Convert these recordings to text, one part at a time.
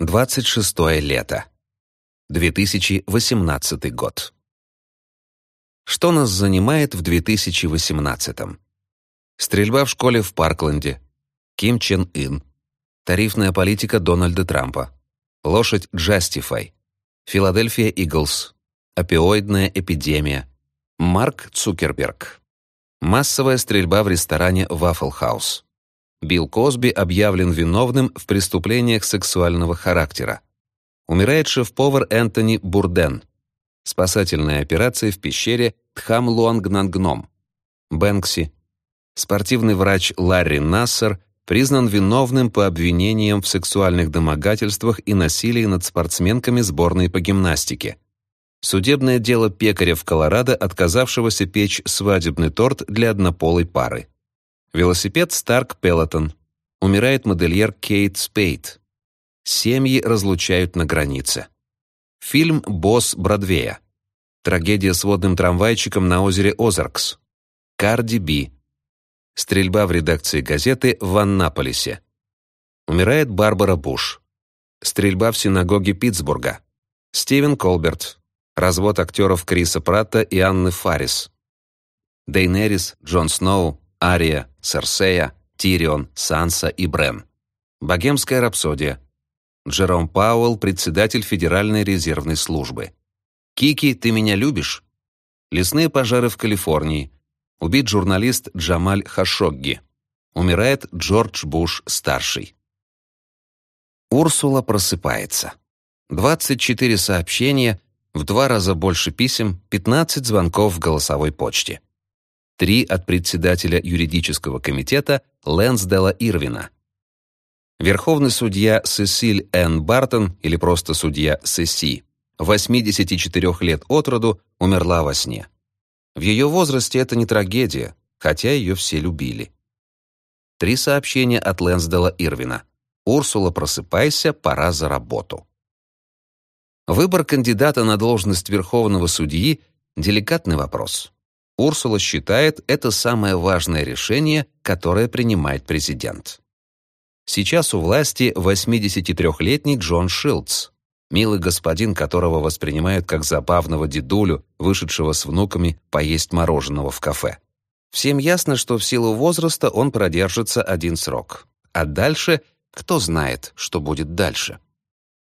26 лето. 2018 год. Что нас занимает в 2018? Стрельба в школе в Паркленде, Ким Чен Ын, тарифная политика Дональда Трампа, лошадь Justify, Филадельфия Иглс, опиоидная эпидемия, Марк Цукерберг, массовая стрельба в ресторане Waffle House, Билл Косби объявлен виновным в преступлениях сексуального характера. Умирает шеф-повар Энтони Бурден. Спасательная операция в пещере Тхамлуангнангном. Бэнкси. Спортивный врач Ларри Нассер признан виновным по обвинениям в сексуальных домогательствах и насилии над спортсменками сборной по гимнастике. Судебное дело пекаря в Колорадо, отказавшегося печь свадебный торт для однополой пары. Велосипед Старк Пелотон. Умирает модельер Кейт Спейт. Семьи разлучают на границе. Фильм «Босс Бродвея». Трагедия с водным трамвайчиком на озере Озаркс. Карди Би. Стрельба в редакции газеты в Аннаполисе. Умирает Барбара Буш. Стрельба в синагоге Питтсбурга. Стивен Колберт. Развод актеров Криса Пратта и Анны Фаррис. Дейнерис, Джон Сноу, Ария, Серсея, Тирион, Санса и Брен. Богемская рапсодия. Джером Пауэлл, председатель Федеральной резервной службы. «Кики, ты меня любишь?» Лесные пожары в Калифорнии. Убит журналист Джамаль Хашогги. Умирает Джордж Буш-старший. Урсула просыпается. 24 сообщения, в два раза больше писем, 15 звонков в голосовой почте три от председателя юридического комитета Лэнсдела Ирвина. Верховный судья Сесиль Н. Бартон, или просто судья Сеси, 84 лет от роду, умерла во сне. В ее возрасте это не трагедия, хотя ее все любили. Три сообщения от Лэнсдела Ирвина. «Урсула, просыпайся, пора за работу». Выбор кандидата на должность Верховного судьи – деликатный вопрос. Урсула считает это самое важное решение, которое принимает президент. Сейчас у власти 83-летний Джон Шилдс, милый господин, которого воспринимают как забавного дедулю, вышедшего с внуками поесть мороженого в кафе. Всем ясно, что в силу возраста он продержится один срок. А дальше кто знает, что будет дальше.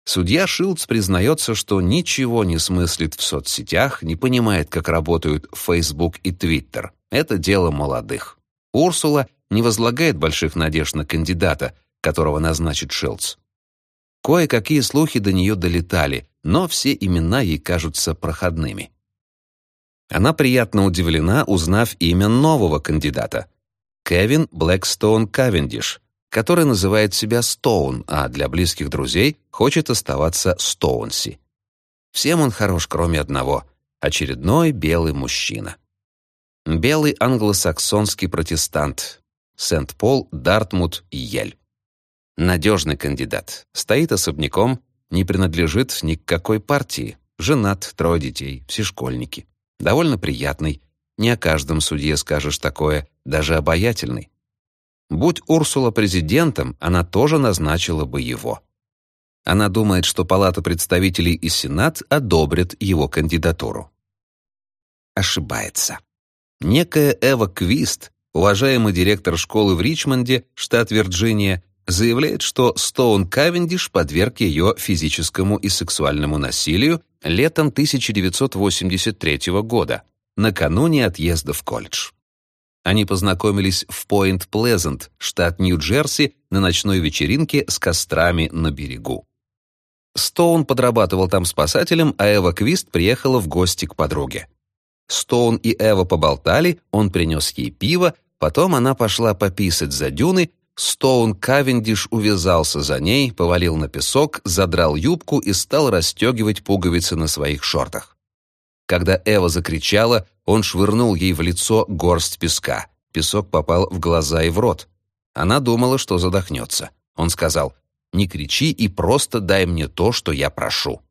Судья Шилдс признается, что ничего не смыслит в соцсетях, не понимает, как работают Facebook и Twitter. Это дело молодых. Урсула не возлагает больших надежд на кандидата, которого назначит Шилдс. Кое-какие слухи до нее долетали, но все имена ей кажутся проходными. Она приятно удивлена, узнав имя нового кандидата — Кевин Блэкстоун Кавендиш — который называет себя Стоун, а для близких друзей хочет оставаться Стоунси. Всем он хорош, кроме одного — очередной белый мужчина. Белый англосаксонский протестант. Сент-Пол, Дартмут Ель. Надежный кандидат. Стоит особняком, не принадлежит ни к какой партии. Женат, трое детей, все школьники. Довольно приятный. Не о каждом судье скажешь такое, даже обаятельный. Будь Урсула президентом, она тоже назначила бы его. Она думает, что Палата представителей и Сенат одобрят его кандидатуру. Ошибается. Некая Эва Квист, уважаемый директор школы в Ричмонде, штат Вирджиния, заявляет, что Стоун Кавендиш подверг ее физическому и сексуальному насилию летом 1983 года, накануне отъезда в колледж. Они познакомились в Пойнт-Плезант, штат Нью-Джерси, на ночной вечеринке с кострами на берегу. Стоун подрабатывал там спасателем, а Эва Квист приехала в гости к подруге. Стоун и Эва поболтали, он принес ей пиво, потом она пошла пописать за дюны, Стоун Кавендиш увязался за ней, повалил на песок, задрал юбку и стал расстегивать пуговицы на своих шортах. Когда Эва закричала, он швырнул ей в лицо горсть песка. Песок попал в глаза и в рот. Она думала, что задохнется. Он сказал, «Не кричи и просто дай мне то, что я прошу».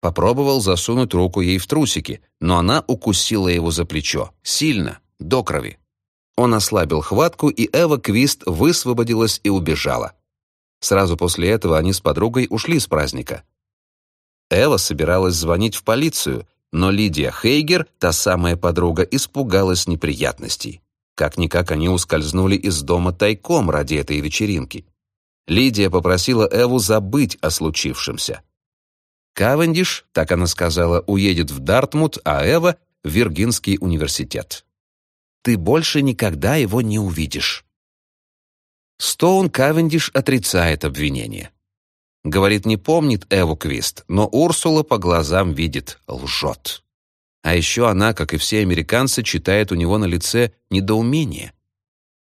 Попробовал засунуть руку ей в трусики, но она укусила его за плечо. Сильно, до крови. Он ослабил хватку, и Эва Квист высвободилась и убежала. Сразу после этого они с подругой ушли с праздника. Эва собиралась звонить в полицию, но Лидия Хейгер, та самая подруга, испугалась неприятностей. Как-никак они ускользнули из дома тайком ради этой вечеринки. Лидия попросила Эву забыть о случившемся. Кавендиш, так она сказала, уедет в Дартмут, а Эва — в Виргинский университет. «Ты больше никогда его не увидишь». Стоун Кавендиш отрицает обвинение. Говорит, не помнит Эву Квист, но Урсула по глазам видит, лжет. А еще она, как и все американцы, читает у него на лице недоумение.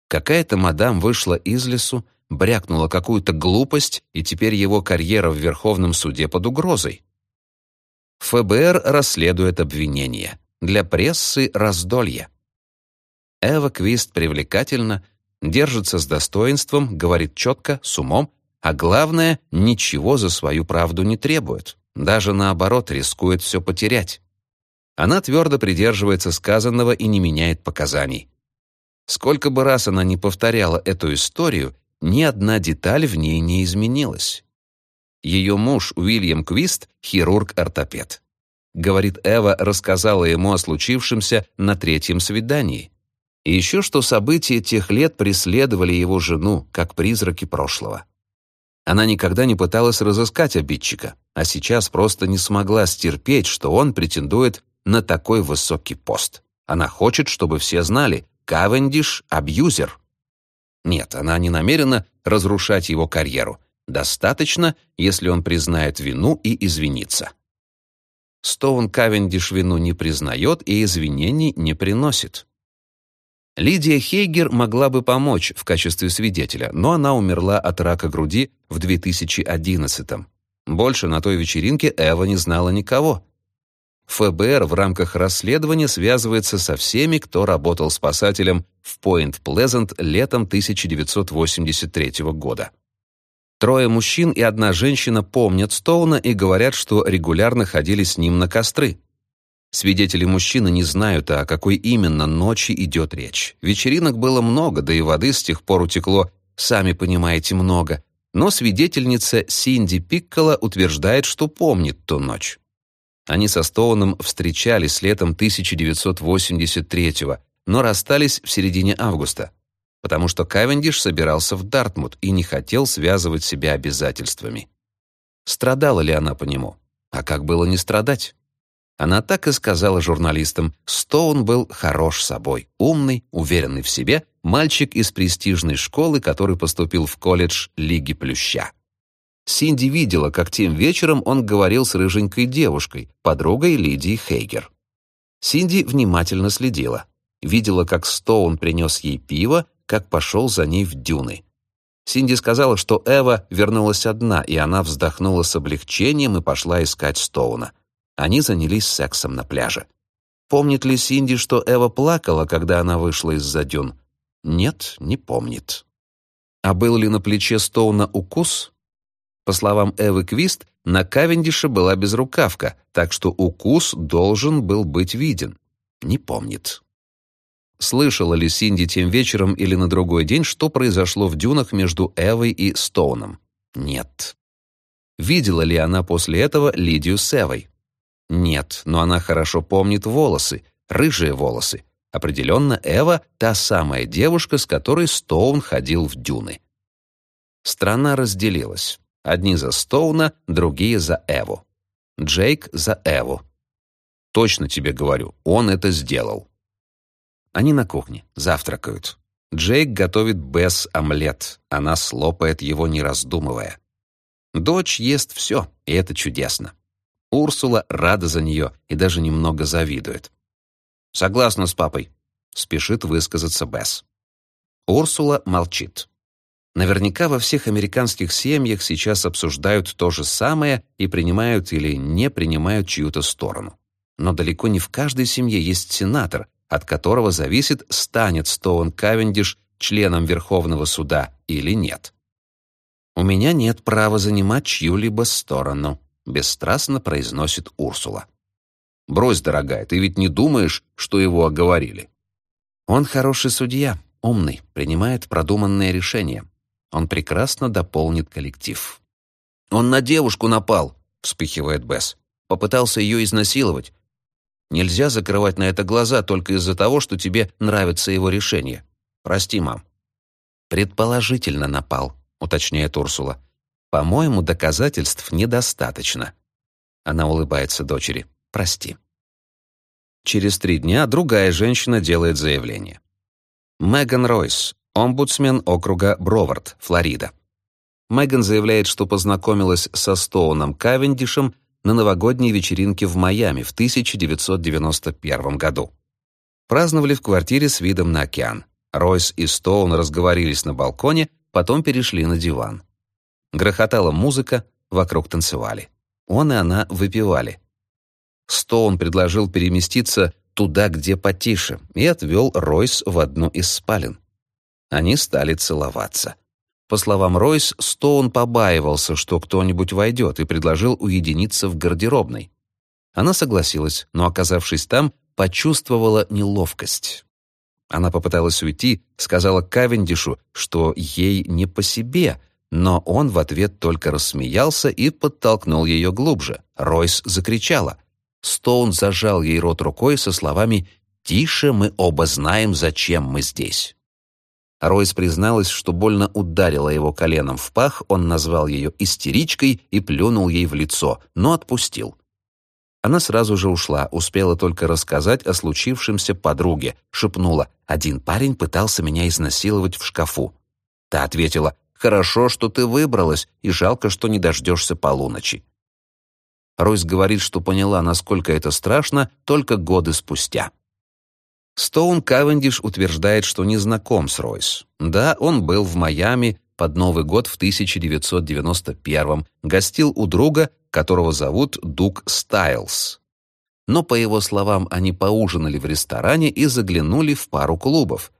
Какая-то мадам вышла из лесу, брякнула какую-то глупость, и теперь его карьера в Верховном суде под угрозой. ФБР расследует обвинения. Для прессы раздолье. Эва Квист привлекательна, держится с достоинством, говорит четко, с умом, а главное, ничего за свою правду не требует. Даже наоборот, рискует все потерять. Она твердо придерживается сказанного и не меняет показаний. Сколько бы раз она не повторяла эту историю, ни одна деталь в ней не изменилась. Ее муж Уильям Квист — хирург-ортопед. Говорит, Эва рассказала ему о случившемся на третьем свидании. И еще что события тех лет преследовали его жену, как призраки прошлого. Она никогда не пыталась разыскать обидчика, а сейчас просто не смогла стерпеть, что он претендует на такой высокий пост. Она хочет, чтобы все знали, Кавендиш — абьюзер. Нет, она не намерена разрушать его карьеру. Достаточно, если он признает вину и извинится. Стоун Кавендиш вину не признает и извинений не приносит. Лидия Хейгер могла бы помочь в качестве свидетеля, но она умерла от рака груди в 2011-м. Больше на той вечеринке Эва не знала никого. ФБР в рамках расследования связывается со всеми, кто работал спасателем в Пойнт-Плезант летом 1983 года. Трое мужчин и одна женщина помнят Стоуна и говорят, что регулярно ходили с ним на костры. Свидетели мужчины не знают, о какой именно ночи идет речь. Вечеринок было много, да и воды с тех пор утекло, сами понимаете, много. Но свидетельница Синди Пиккола утверждает, что помнит ту ночь. Они со Стоуном встречались летом 1983-го, но расстались в середине августа потому что Кавендиш собирался в Дартмут и не хотел связывать себя обязательствами. Страдала ли она по нему? А как было не страдать? Она так и сказала журналистам, Стоун был хорош собой, умный, уверенный в себе, мальчик из престижной школы, который поступил в колледж Лиги Плюща. Синди видела, как тем вечером он говорил с рыженькой девушкой, подругой Лидии Хейгер. Синди внимательно следила. Видела, как Стоун принес ей пиво как пошел за ней в дюны. Синди сказала, что Эва вернулась одна, и она вздохнула с облегчением и пошла искать Стоуна. Они занялись сексом на пляже. Помнит ли Синди, что Эва плакала, когда она вышла из-за дюн? Нет, не помнит. А был ли на плече Стоуна укус? По словам Эвы Квист, на Кавендише была безрукавка, так что укус должен был быть виден. Не помнит. Слышала ли Синди тем вечером или на другой день, что произошло в дюнах между Эвой и Стоуном? Нет. Видела ли она после этого Лидию с Эвой? Нет, но она хорошо помнит волосы, рыжие волосы. Определенно, Эва — та самая девушка, с которой Стоун ходил в дюны. Страна разделилась. Одни за Стоуна, другие за Эву. Джейк за Эву. Точно тебе говорю, он это сделал. Они на кухне, завтракают. Джейк готовит Бесс омлет, она слопает его, не раздумывая. Дочь ест все, и это чудесно. Урсула рада за нее и даже немного завидует. «Согласна с папой», — спешит высказаться Бесс. Урсула молчит. Наверняка во всех американских семьях сейчас обсуждают то же самое и принимают или не принимают чью-то сторону. Но далеко не в каждой семье есть сенатор, от которого зависит, станет Стоун Кавендиш членом Верховного суда или нет. «У меня нет права занимать чью-либо сторону», — бесстрастно произносит Урсула. «Брось, дорогая, ты ведь не думаешь, что его оговорили?» «Он хороший судья, умный, принимает продуманные решения. Он прекрасно дополнит коллектив. «Он на девушку напал», — вспыхивает Бесс. «Попытался ее изнасиловать. Нельзя закрывать на это глаза только из-за того, что тебе нравится его решение. Прости, мам». «Предположительно напал», — уточняет Урсула. «По-моему, доказательств недостаточно». Она улыбается дочери. «Прости». Через три дня другая женщина делает заявление. Меган Ройс, омбудсмен округа Бровард, Флорида. Меган заявляет, что познакомилась со Стоуном Кавендишем на новогодней вечеринке в Майами в 1991 году. Праздновали в квартире с видом на океан. Ройс и Стоун разговорились на балконе, потом перешли на диван. Грохотала музыка, вокруг танцевали. Он и она выпивали. Стоун предложил переместиться туда, где потише, и отвел Ройс в одну из спален. Они стали целоваться. По словам Ройс, Стоун побаивался, что кто-нибудь войдет, и предложил уединиться в гардеробной. Она согласилась, но, оказавшись там, почувствовала неловкость. Она попыталась уйти, сказала Кавендишу, что ей не по себе, но он в ответ только рассмеялся и подтолкнул ее глубже. Ройс закричала. Стоун зажал ей рот рукой со словами «Тише, мы оба знаем, зачем мы здесь». Ройс призналась, что больно ударила его коленом в пах, он назвал ее истеричкой и плюнул ей в лицо, но отпустил. Она сразу же ушла, успела только рассказать о случившемся подруге, шепнула «Один парень пытался меня изнасиловать в шкафу». Та ответила «Хорошо, что ты выбралась, и жалко, что не дождешься полуночи». Ройс говорит, что поняла, насколько это страшно, только годы спустя. Стоун Кавендиш утверждает, что не знаком с Ройс. Да, он был в Майами под Новый год в 1991 гостил у друга, которого зовут Дуг Стайлс. Но, по его словам, они поужинали в ресторане и заглянули в пару клубов.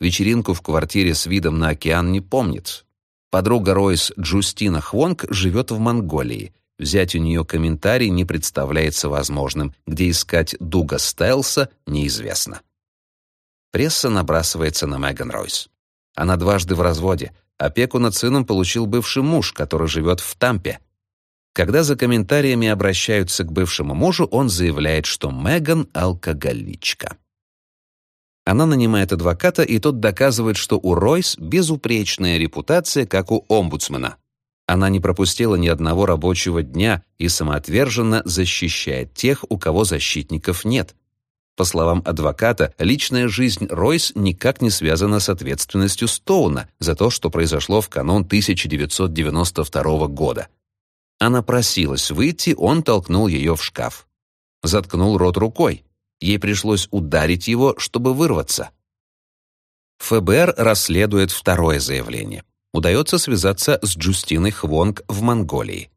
Вечеринку в квартире с видом на океан не помнит. Подруга Ройс Джустина Хвонг живет в Монголии. Взять у нее комментарий не представляется возможным, где искать Дуга Стайлса неизвестно. Пресса набрасывается на Меган Ройс. Она дважды в разводе. Опеку над сыном получил бывший муж, который живет в Тампе. Когда за комментариями обращаются к бывшему мужу, он заявляет, что Меган — алкоголичка. Она нанимает адвоката, и тот доказывает, что у Ройс безупречная репутация, как у омбудсмена. Она не пропустила ни одного рабочего дня и самоотверженно защищает тех, у кого защитников нет. По словам адвоката, личная жизнь Ройс никак не связана с ответственностью Стоуна за то, что произошло в канун 1992 года. Она просилась выйти, он толкнул ее в шкаф. Заткнул рот рукой. Ей пришлось ударить его, чтобы вырваться. ФБР расследует второе заявление. Удается связаться с Джустиной Хвонг в Монголии.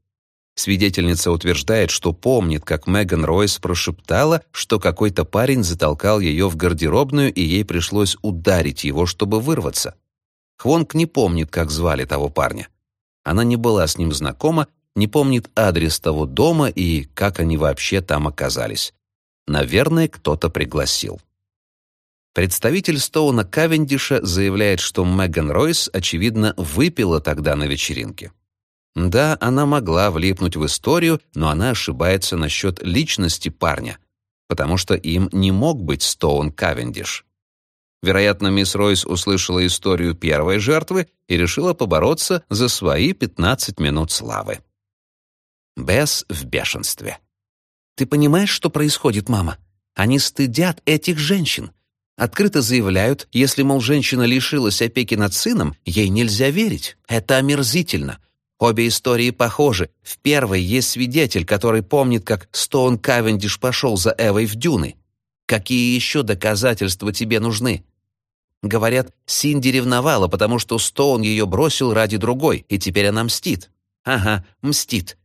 Свидетельница утверждает, что помнит, как Меган Ройс прошептала, что какой-то парень затолкал ее в гардеробную, и ей пришлось ударить его, чтобы вырваться. Хвонг не помнит, как звали того парня. Она не была с ним знакома, не помнит адрес того дома и как они вообще там оказались. Наверное, кто-то пригласил. Представитель Стоуна Кавендиша заявляет, что Меган Ройс, очевидно, выпила тогда на вечеринке. Да, она могла влипнуть в историю, но она ошибается насчет личности парня, потому что им не мог быть Стоун Кавендиш. Вероятно, мисс Ройс услышала историю первой жертвы и решила побороться за свои 15 минут славы. Бесс в бешенстве. «Ты понимаешь, что происходит, мама? Они стыдят этих женщин. Открыто заявляют, если, мол, женщина лишилась опеки над сыном, ей нельзя верить. Это омерзительно. Обе истории похожи. В первой есть свидетель, который помнит, как Стоун Кавендиш пошел за Эвой в дюны. Какие еще доказательства тебе нужны? Говорят, Синди ревновала, потому что Стоун ее бросил ради другой, и теперь она мстит. Ага, мстит.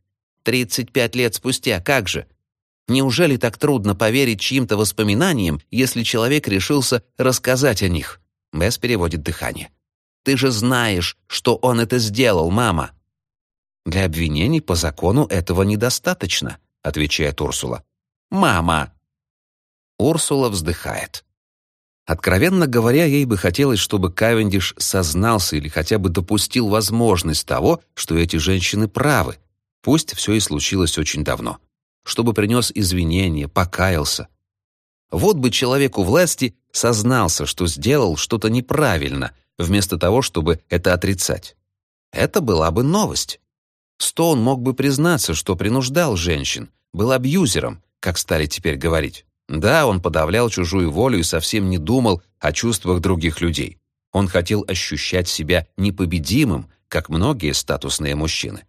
Тридцать пять лет спустя, как же? Неужели так трудно поверить чьим-то воспоминаниям, если человек решился рассказать о них? Бесс переводит дыхание. Ты же знаешь, что он это сделал, мама. «Для обвинений по закону этого недостаточно», — отвечает Урсула. «Мама!» Урсула вздыхает. Откровенно говоря, ей бы хотелось, чтобы Кавендиш сознался или хотя бы допустил возможность того, что эти женщины правы, пусть все и случилось очень давно, чтобы принес извинения, покаялся. Вот бы человеку власти сознался, что сделал что-то неправильно, вместо того, чтобы это отрицать. Это была бы новость. Стоун мог бы признаться, что принуждал женщин, был абьюзером, как стали теперь говорить. Да, он подавлял чужую волю и совсем не думал о чувствах других людей. Он хотел ощущать себя непобедимым, как многие статусные мужчины.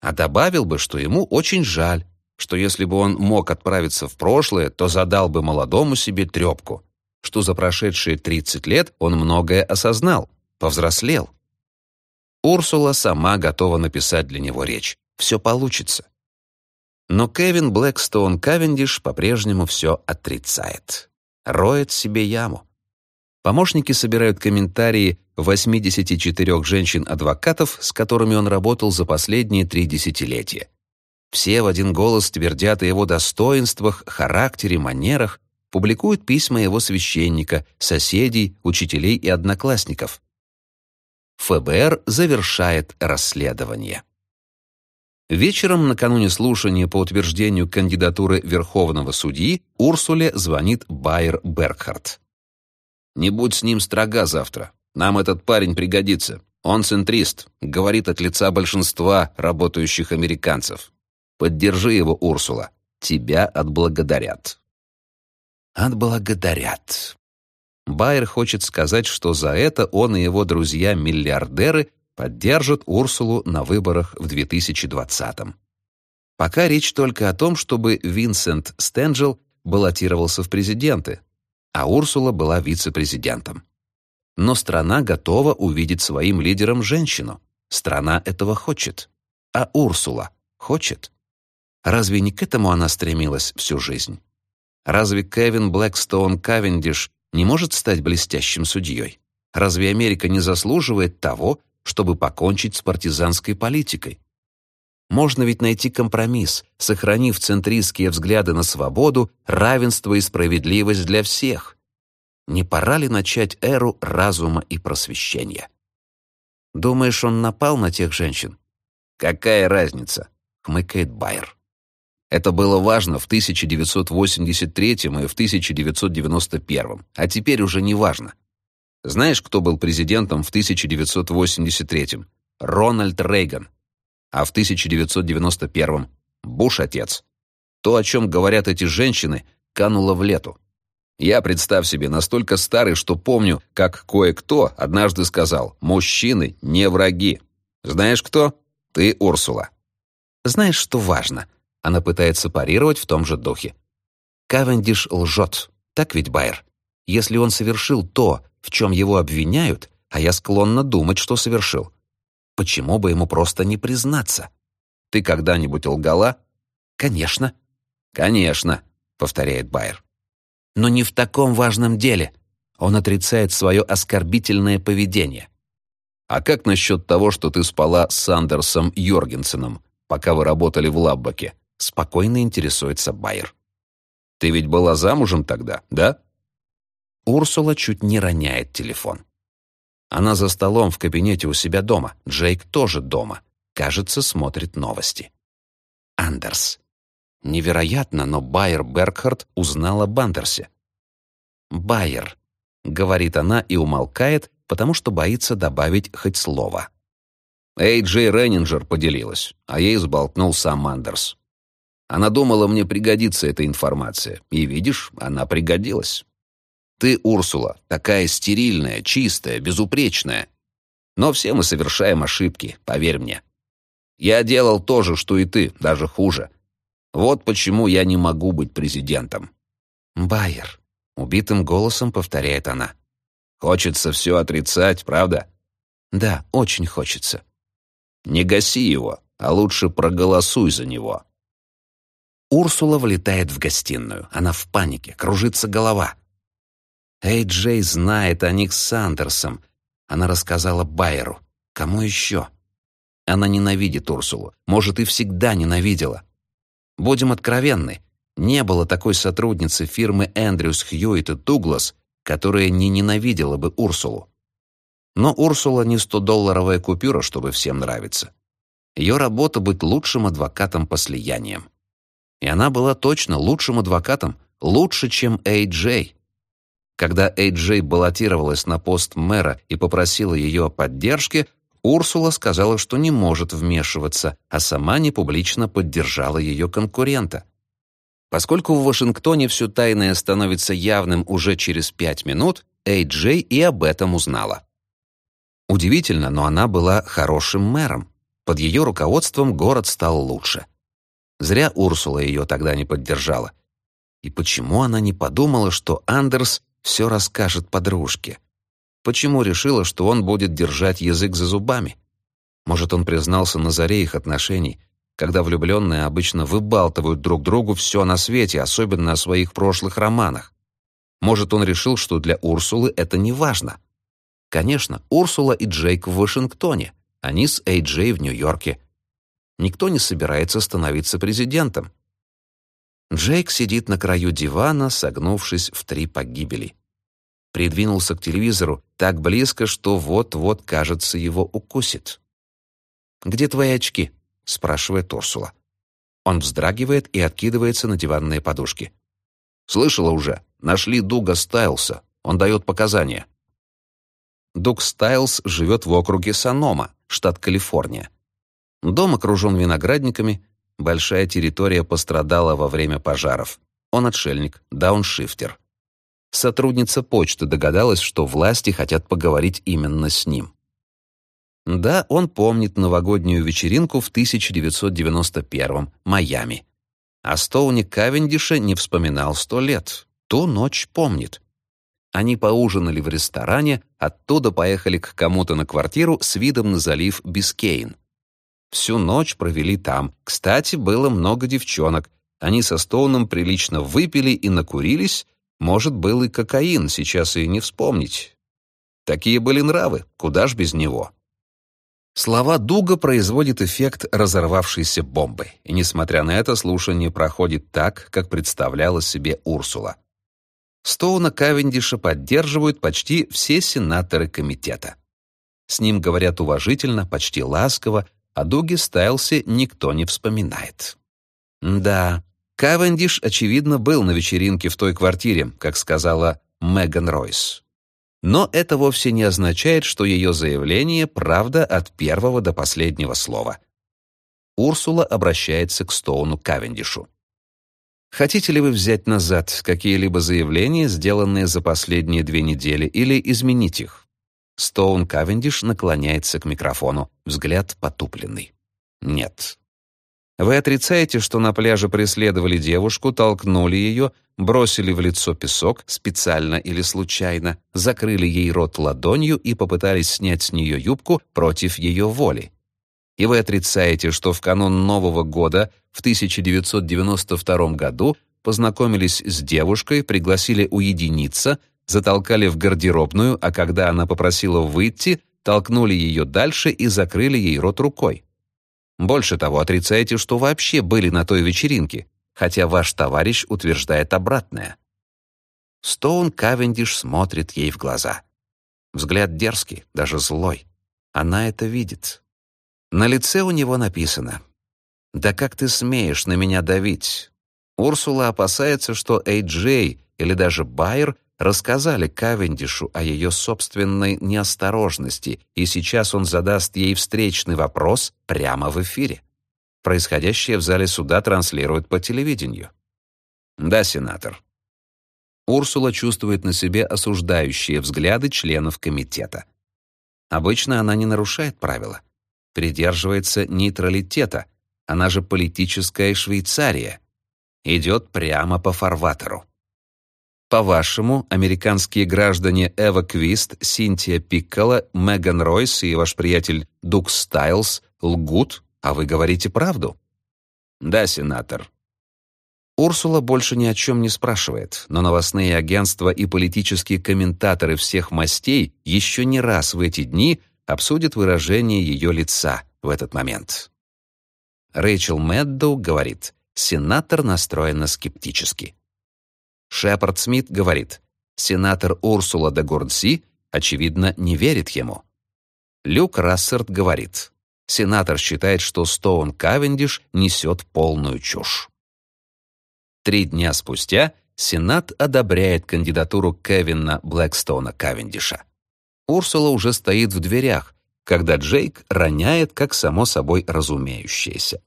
А добавил бы, что ему очень жаль, что если бы он мог отправиться в прошлое, то задал бы молодому себе трепку, что за прошедшие 30 лет он многое осознал, повзрослел. Урсула сама готова написать для него речь. Все получится. Но Кевин Блэкстоун Кавендиш по-прежнему все отрицает. Роет себе яму. Помощники собирают комментарии 84 женщин-адвокатов, с которыми он работал за последние три десятилетия. Все в один голос твердят о его достоинствах, характере, манерах, публикуют письма его священника, соседей, учителей и одноклассников. ФБР завершает расследование. Вечером, накануне слушания по утверждению кандидатуры Верховного судьи, Урсуле звонит Байер Бергхард. «Не будь с ним строга завтра. Нам этот парень пригодится. Он центрист, говорит от лица большинства работающих американцев. Поддержи его, Урсула. Тебя отблагодарят». «Отблагодарят». Байер хочет сказать, что за это он и его друзья-миллиардеры поддержат Урсулу на выборах в 2020-м. Пока речь только о том, чтобы Винсент Стенджел баллотировался в президенты, а Урсула была вице-президентом. Но страна готова увидеть своим лидером женщину. Страна этого хочет. А Урсула хочет. Разве не к этому она стремилась всю жизнь? Разве Кевин Блэкстоун Кавендиш не может стать блестящим судьей? Разве Америка не заслуживает того, чтобы покончить с партизанской политикой. Можно ведь найти компромисс, сохранив центристские взгляды на свободу, равенство и справедливость для всех. Не пора ли начать эру разума и просвещения? Думаешь, он напал на тех женщин? Какая разница? хмыкает Байер. Это было важно в 1983 и в 1991, а теперь уже не важно. Знаешь, кто был президентом в 1983-м? Рональд Рейган. А в 1991-м Буш отец. То, о чем говорят эти женщины, кануло в лету. Я, представь себе, настолько старый, что помню, как кое-кто однажды сказал «Мужчины не враги». Знаешь кто? Ты Урсула. Знаешь, что важно? Она пытается парировать в том же духе. Кавендиш лжет. Так ведь, Байер? Если он совершил то, в чем его обвиняют, а я склонна думать, что совершил. Почему бы ему просто не признаться? Ты когда-нибудь лгала? Конечно. Конечно, повторяет Байер. Но не в таком важном деле. Он отрицает свое оскорбительное поведение. А как насчет того, что ты спала с Сандерсом Йоргенсеном, пока вы работали в Лаббаке? Спокойно интересуется Байер. Ты ведь была замужем тогда, да? Урсула чуть не роняет телефон. Она за столом в кабинете у себя дома. Джейк тоже дома. Кажется, смотрит новости. Андерс. Невероятно, но Байер Бергхард узнала об Андерсе. «Байер», — говорит она и умолкает, потому что боится добавить хоть слово. Эй Джей Реннинджер поделилась, а ей сболтнул сам Андерс. Она думала, мне пригодится эта информация, и, видишь, она пригодилась. Ты, Урсула, такая стерильная, чистая, безупречная. Но все мы совершаем ошибки, поверь мне. Я делал то же, что и ты, даже хуже. Вот почему я не могу быть президентом. Байер, убитым голосом повторяет она. Хочется все отрицать, правда? Да, очень хочется. Не гаси его, а лучше проголосуй за него. Урсула влетает в гостиную. Она в панике, кружится голова. Эй Джей знает о них с Сандерсом. Она рассказала Байеру. Кому еще? Она ненавидит Урсулу. Может, и всегда ненавидела. Будем откровенны. Не было такой сотрудницы фирмы Эндрюс Хьюитт и Дуглас, которая не ненавидела бы Урсулу. Но Урсула не 100-долларовая купюра, чтобы всем нравиться. Ее работа быть лучшим адвокатом по слияниям. И она была точно лучшим адвокатом, лучше, чем Эй Джей. Когда Эй Джей баллотировалась на пост мэра и попросила ее о поддержке, Урсула сказала, что не может вмешиваться, а сама не публично поддержала ее конкурента. Поскольку в Вашингтоне все тайное становится явным уже через пять минут, Эй Джей и об этом узнала. Удивительно, но она была хорошим мэром. Под ее руководством город стал лучше. Зря Урсула ее тогда не поддержала. И почему она не подумала, что Андерс все расскажет подружке? Почему решила, что он будет держать язык за зубами? Может, он признался на заре их отношений, когда влюбленные обычно выбалтывают друг другу все на свете, особенно о своих прошлых романах. Может, он решил, что для Урсулы это не важно. Конечно, Урсула и Джейк в Вашингтоне, они с Эй Джей в Нью-Йорке. Никто не собирается становиться президентом. Джейк сидит на краю дивана, согнувшись в три погибели придвинулся к телевизору так близко, что вот-вот, кажется, его укусит. «Где твои очки?» — спрашивает Урсула. Он вздрагивает и откидывается на диванные подушки. «Слышала уже. Нашли Дуга Стайлса. Он дает показания». Дуг Стайлс живет в округе Санома, штат Калифорния. Дом окружен виноградниками, большая территория пострадала во время пожаров. Он отшельник, дауншифтер. Сотрудница почты догадалась, что власти хотят поговорить именно с ним. Да, он помнит новогоднюю вечеринку в 1991-м, Майами. А Стоуни Кавендиша не вспоминал сто лет. Ту ночь помнит. Они поужинали в ресторане, оттуда поехали к кому-то на квартиру с видом на залив Бискейн. Всю ночь провели там. Кстати, было много девчонок. Они со Стоуном прилично выпили и накурились, может, был и кокаин, сейчас и не вспомнить. Такие были нравы, куда ж без него. Слова Дуга производят эффект разорвавшейся бомбы, и, несмотря на это, слушание проходит так, как представляла себе Урсула. Стоуна Кавендиша поддерживают почти все сенаторы комитета. С ним говорят уважительно, почти ласково, о Дуге Стайлсе никто не вспоминает. Да, Кавендиш, очевидно, был на вечеринке в той квартире, как сказала Меган Ройс. Но это вовсе не означает, что ее заявление правда от первого до последнего слова. Урсула обращается к Стоуну Кавендишу. Хотите ли вы взять назад какие-либо заявления, сделанные за последние две недели, или изменить их? Стоун Кавендиш наклоняется к микрофону, взгляд потупленный. Нет. Вы отрицаете, что на пляже преследовали девушку, толкнули ее, бросили в лицо песок, специально или случайно, закрыли ей рот ладонью и попытались снять с нее юбку против ее воли. И вы отрицаете, что в канун Нового года в 1992 году познакомились с девушкой, пригласили уединиться, затолкали в гардеробную, а когда она попросила выйти, толкнули ее дальше и закрыли ей рот рукой. Больше того, отрицаете, что вообще были на той вечеринке, хотя ваш товарищ утверждает обратное. Стоун Кавендиш смотрит ей в глаза. Взгляд дерзкий, даже злой. Она это видит. На лице у него написано «Да как ты смеешь на меня давить?» Урсула опасается, что Эй Джей или даже Байер рассказали Кавендишу о ее собственной неосторожности, и сейчас он задаст ей встречный вопрос прямо в эфире. Происходящее в зале суда транслируют по телевидению. Да, сенатор. Урсула чувствует на себе осуждающие взгляды членов комитета. Обычно она не нарушает правила, придерживается нейтралитета, она же политическая Швейцария, идет прямо по фарватеру. По-вашему, американские граждане Эва Квист, Синтия Пиккола, Меган Ройс и ваш приятель Дук Стайлс лгут, а вы говорите правду? Да, сенатор. Урсула больше ни о чем не спрашивает, но новостные агентства и политические комментаторы всех мастей еще не раз в эти дни обсудят выражение ее лица в этот момент. Рэйчел Меддоу говорит, сенатор настроена скептически. Шепард Смит говорит, Сенатор Урсула де Гурдси, очевидно, не верит ему. Люк Рассерт говорит, сенатор считает, что Стоун Кавендиш несет полную чушь. Три дня спустя Сенат одобряет кандидатуру Кевина Блэкстоуна Кавендиша. Урсула уже стоит в дверях, когда Джейк роняет, как само собой разумеющееся.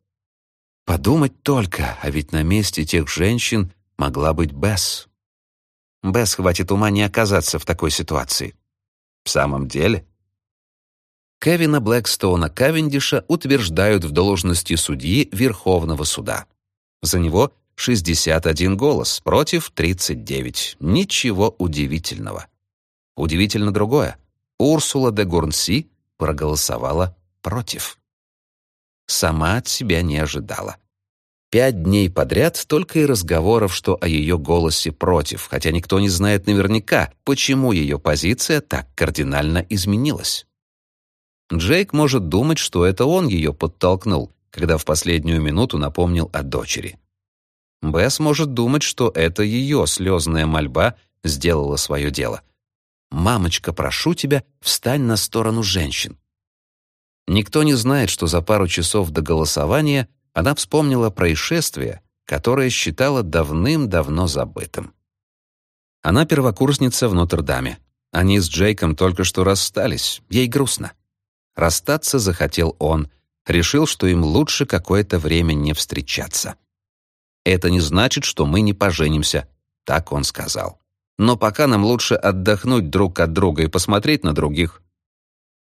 Подумать только, а ведь на месте тех женщин могла быть Бесс. Бесс хватит ума не оказаться в такой ситуации. В самом деле? Кевина Блэкстоуна Кавендиша утверждают в должности судьи Верховного суда. За него 61 голос против 39. Ничего удивительного. Удивительно другое. Урсула де Гурнси проголосовала против. Сама от себя не ожидала. Пять дней подряд только и разговоров, что о ее голосе против, хотя никто не знает наверняка, почему ее позиция так кардинально изменилась. Джейк может думать, что это он ее подтолкнул, когда в последнюю минуту напомнил о дочери. Бесс может думать, что это ее слезная мольба сделала свое дело. «Мамочка, прошу тебя, встань на сторону женщин». Никто не знает, что за пару часов до голосования она вспомнила происшествие, которое считала давным-давно забытым. Она первокурсница в Нотр-Даме. Они с Джейком только что расстались, ей грустно. Расстаться захотел он, решил, что им лучше какое-то время не встречаться. «Это не значит, что мы не поженимся», — так он сказал. «Но пока нам лучше отдохнуть друг от друга и посмотреть на других».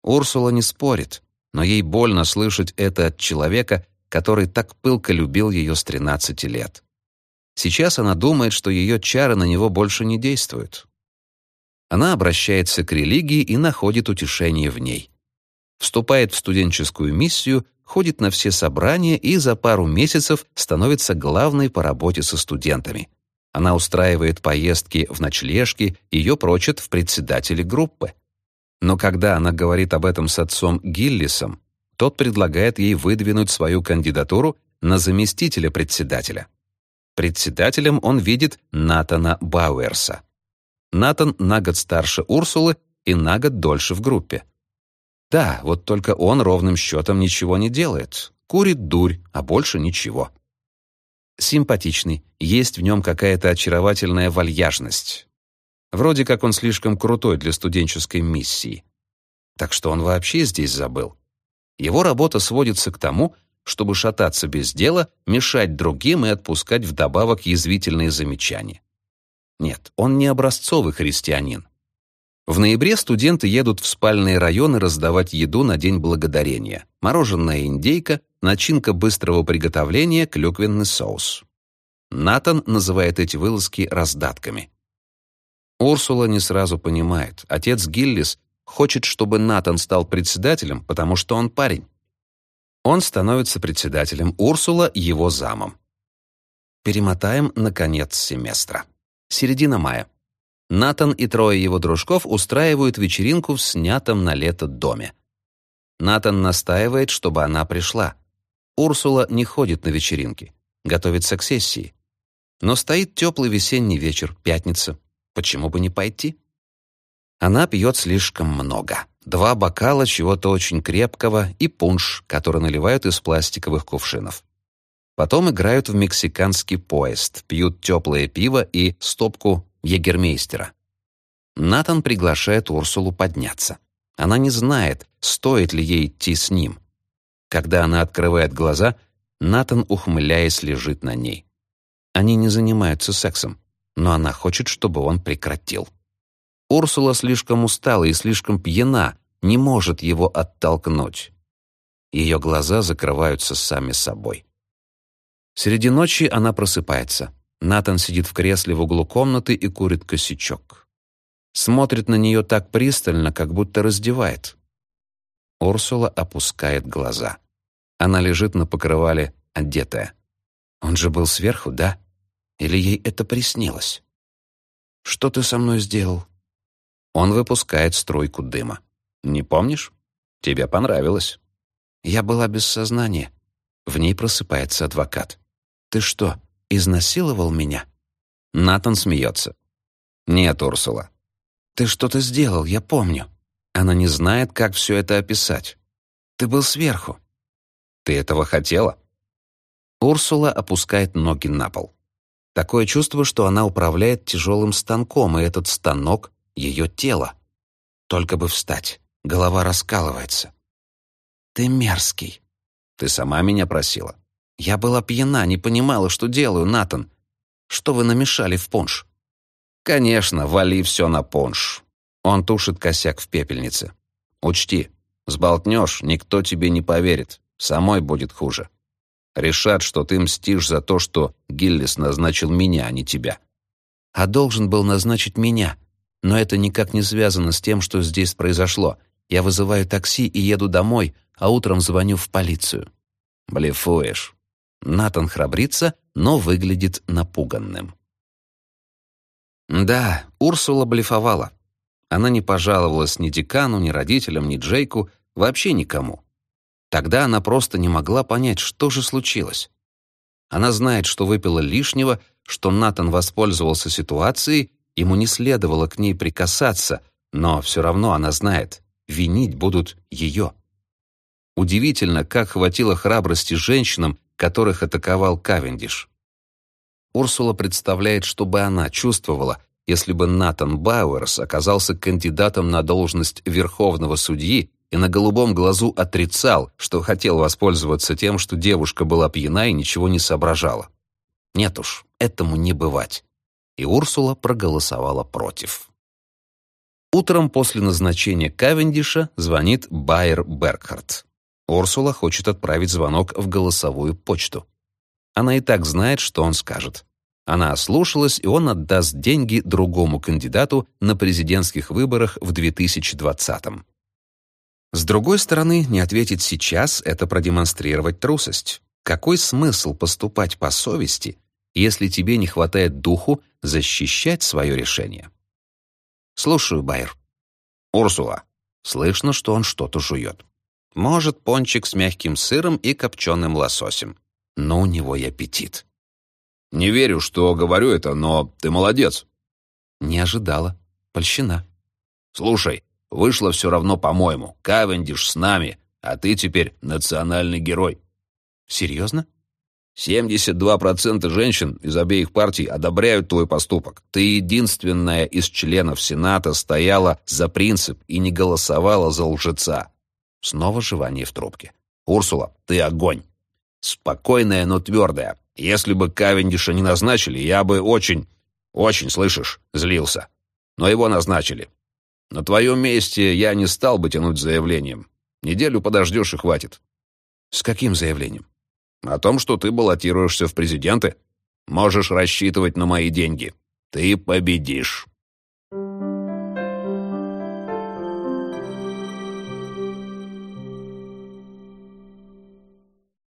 Урсула не спорит, но ей больно слышать это от человека, который так пылко любил ее с 13 лет. Сейчас она думает, что ее чары на него больше не действуют. Она обращается к религии и находит утешение в ней. Вступает в студенческую миссию, ходит на все собрания и за пару месяцев становится главной по работе со студентами. Она устраивает поездки в ночлежки, ее прочат в председатели группы. Но когда она говорит об этом с отцом Гиллисом, тот предлагает ей выдвинуть свою кандидатуру на заместителя председателя. Председателем он видит Натана Бауэрса. Натан на год старше Урсулы и на год дольше в группе. Да, вот только он ровным счетом ничего не делает. Курит дурь, а больше ничего. Симпатичный, есть в нем какая-то очаровательная вальяжность. Вроде как он слишком крутой для студенческой миссии. Так что он вообще здесь забыл. Его работа сводится к тому, чтобы шататься без дела, мешать другим и отпускать вдобавок язвительные замечания. Нет, он не образцовый христианин. В ноябре студенты едут в спальные районы раздавать еду на День Благодарения. Мороженая индейка, начинка быстрого приготовления, клюквенный соус. Натан называет эти вылазки раздатками. Урсула не сразу понимает. Отец Гиллис хочет, чтобы Натан стал председателем, потому что он парень. Он становится председателем, Урсула — его замом. Перемотаем на конец семестра. Середина мая. Натан и трое его дружков устраивают вечеринку в снятом на лето доме. Натан настаивает, чтобы она пришла. Урсула не ходит на вечеринки, готовится к сессии. Но стоит теплый весенний вечер, пятница. Почему бы не пойти? Она пьет слишком много. Два бокала чего-то очень крепкого и пунш, который наливают из пластиковых кувшинов. Потом играют в мексиканский поезд, пьют теплое пиво и стопку егермейстера. Натан приглашает Урсулу подняться. Она не знает, стоит ли ей идти с ним. Когда она открывает глаза, Натан, ухмыляясь, лежит на ней. Они не занимаются сексом, но она хочет, чтобы он прекратил. Урсула слишком устала и слишком пьяна, не может его оттолкнуть. Ее глаза закрываются сами собой. Среди ночи она просыпается. Натан сидит в кресле в углу комнаты и курит косячок. Смотрит на нее так пристально, как будто раздевает. Урсула опускает глаза. Она лежит на покрывале, одетая. Он же был сверху, да? Или ей это приснилось? «Что ты со мной сделал?» Он выпускает струйку дыма. «Не помнишь? Тебе понравилось». «Я была без сознания». В ней просыпается адвокат. «Ты что, изнасиловал меня?» Натан смеется. «Нет, Урсула». «Ты что-то сделал, я помню. Она не знает, как все это описать. Ты был сверху». «Ты этого хотела?» Урсула опускает ноги на пол. Такое чувство, что она управляет тяжелым станком, и этот станок — ее тело. Только бы встать. Голова раскалывается. «Ты мерзкий». «Ты сама меня просила». «Я была пьяна, не понимала, что делаю, Натан. Что вы намешали в пунш?» «Конечно, вали все на пунш». Он тушит косяк в пепельнице. «Учти, сболтнешь, никто тебе не поверит. Самой будет хуже. Решат, что ты мстишь за то, что Гиллис назначил меня, а не тебя». «А должен был назначить меня. Но это никак не связано с тем, что здесь произошло. Я вызываю такси и еду домой, а утром звоню в полицию». «Блефуешь». Натан храбрится, но выглядит напуганным. Да, Урсула блефовала. Она не пожаловалась ни декану, ни родителям, ни Джейку, вообще никому. Тогда она просто не могла понять, что же случилось. Она знает, что выпила лишнего, что Натан воспользовался ситуацией, ему не следовало к ней прикасаться, но все равно она знает, винить будут ее. Удивительно, как хватило храбрости женщинам, которых атаковал Кавендиш. Урсула представляет, что бы она чувствовала, если бы Натан Бауэрс оказался кандидатом на должность верховного судьи и на голубом глазу отрицал, что хотел воспользоваться тем, что девушка была пьяна и ничего не соображала. Нет уж, этому не бывать. И Урсула проголосовала против. Утром после назначения Кавендиша звонит Байер Бергхард. Урсула хочет отправить звонок в голосовую почту. Она и так знает, что он скажет. Она ослушалась, и он отдаст деньги другому кандидату на президентских выборах в 2020-м. С другой стороны, не ответить сейчас — это продемонстрировать трусость. Какой смысл поступать по совести, если тебе не хватает духу защищать свое решение? Слушаю, Байер. Урсула. Слышно, что он что-то жует. Может, пончик с мягким сыром и копченым лососем. Но у него и аппетит. «Не верю, что говорю это, но ты молодец». Не ожидала. Польщина. «Слушай, вышло все равно по-моему. Кавендиш с нами, а ты теперь национальный герой». «Серьезно?» 72% женщин из обеих партий одобряют твой поступок. Ты единственная из членов Сената стояла за принцип и не голосовала за лжеца. Снова жевание в трубке. «Урсула, ты огонь!» «Спокойная, но твердая. Если бы Кавендиша не назначили, я бы очень, очень, слышишь, злился. Но его назначили. На твоем месте я не стал бы тянуть заявлением. Неделю подождешь и хватит». «С каким заявлением?» «О том, что ты баллотируешься в президенты. Можешь рассчитывать на мои деньги. Ты победишь».